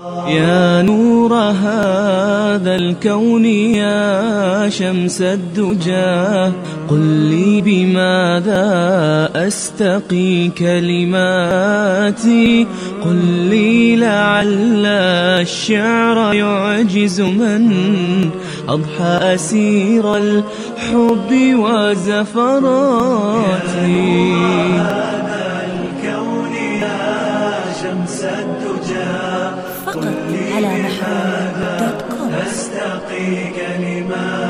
يا نور هذا الكون يا شمس الدجى. قل لي بماذا أستقي كلماتي قل لي لعل الشعر يعجز من أضحى أسير الحب وزفراتي. الكون يا شمس الدجى. على نحو دوت كوم. أستقي كلماتي